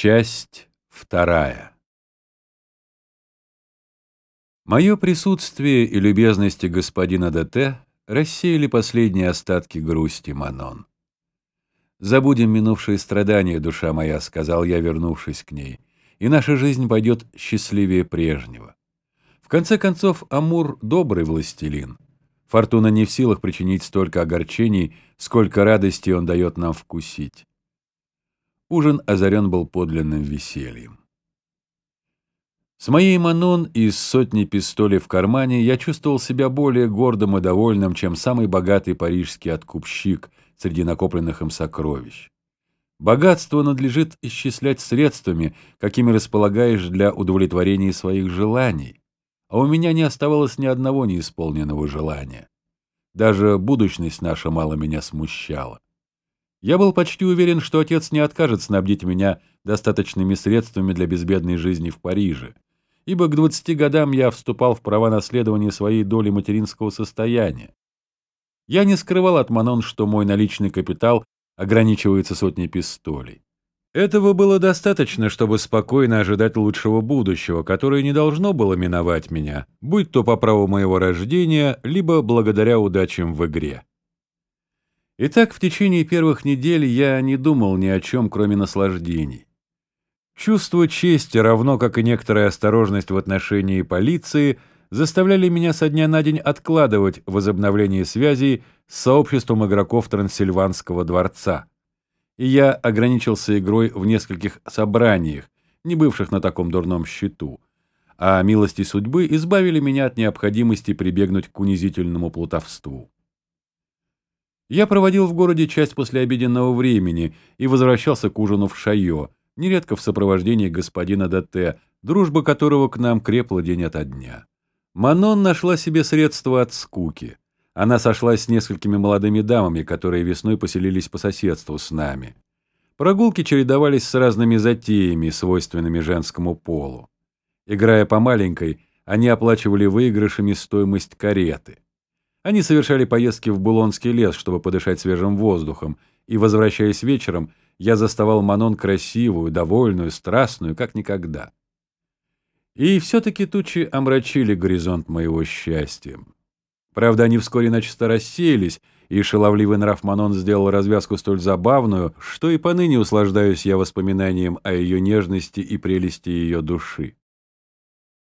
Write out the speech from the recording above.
Часть вторая. Мое присутствие и любезности господина ДТ рассеяли последние остатки грусти Манон. «Забудем минувшие страдания, душа моя», — сказал я, вернувшись к ней, «и наша жизнь пойдет счастливее прежнего. В конце концов, Амур — добрый властелин. Фортуна не в силах причинить столько огорчений, сколько радости он дает нам вкусить. Ужин озарен был подлинным весельем. С моей Манон и с сотней пистолей в кармане я чувствовал себя более гордым и довольным, чем самый богатый парижский откупщик среди накопленных им сокровищ. Богатство надлежит исчислять средствами, какими располагаешь для удовлетворения своих желаний, а у меня не оставалось ни одного неисполненного желания. Даже будущность наша мало меня смущала. Я был почти уверен, что отец не откажет снабдить меня достаточными средствами для безбедной жизни в Париже, ибо к 20 годам я вступал в права наследования своей доли материнского состояния. Я не скрывал от Манон, что мой наличный капитал ограничивается сотней пистолей. Этого было достаточно, чтобы спокойно ожидать лучшего будущего, которое не должно было миновать меня, будь то по праву моего рождения, либо благодаря удачам в игре. Итак, в течение первых недель я не думал ни о чем, кроме наслаждений. Чувство чести, равно как и некоторая осторожность в отношении полиции, заставляли меня со дня на день откладывать возобновление связей с сообществом игроков Трансильванского дворца. И я ограничился игрой в нескольких собраниях, не бывших на таком дурном счету, а милости судьбы избавили меня от необходимости прибегнуть к унизительному плутовству. Я проводил в городе часть послеобеденного времени и возвращался к ужину в Шайо, нередко в сопровождении господина ДТ, дружба которого к нам крепла день ото дня. Манон нашла себе средства от скуки. Она сошлась с несколькими молодыми дамами, которые весной поселились по соседству с нами. Прогулки чередовались с разными затеями, свойственными женскому полу. Играя по маленькой, они оплачивали выигрышами стоимость кареты. Они совершали поездки в Булонский лес, чтобы подышать свежим воздухом, и, возвращаясь вечером, я заставал Манон красивую, довольную, страстную, как никогда. И все-таки тучи омрачили горизонт моего счастья. Правда, они вскоре начисто рассеялись, и шаловливый нрав Манон сделал развязку столь забавную, что и поныне услаждаюсь я воспоминанием о ее нежности и прелести ее души.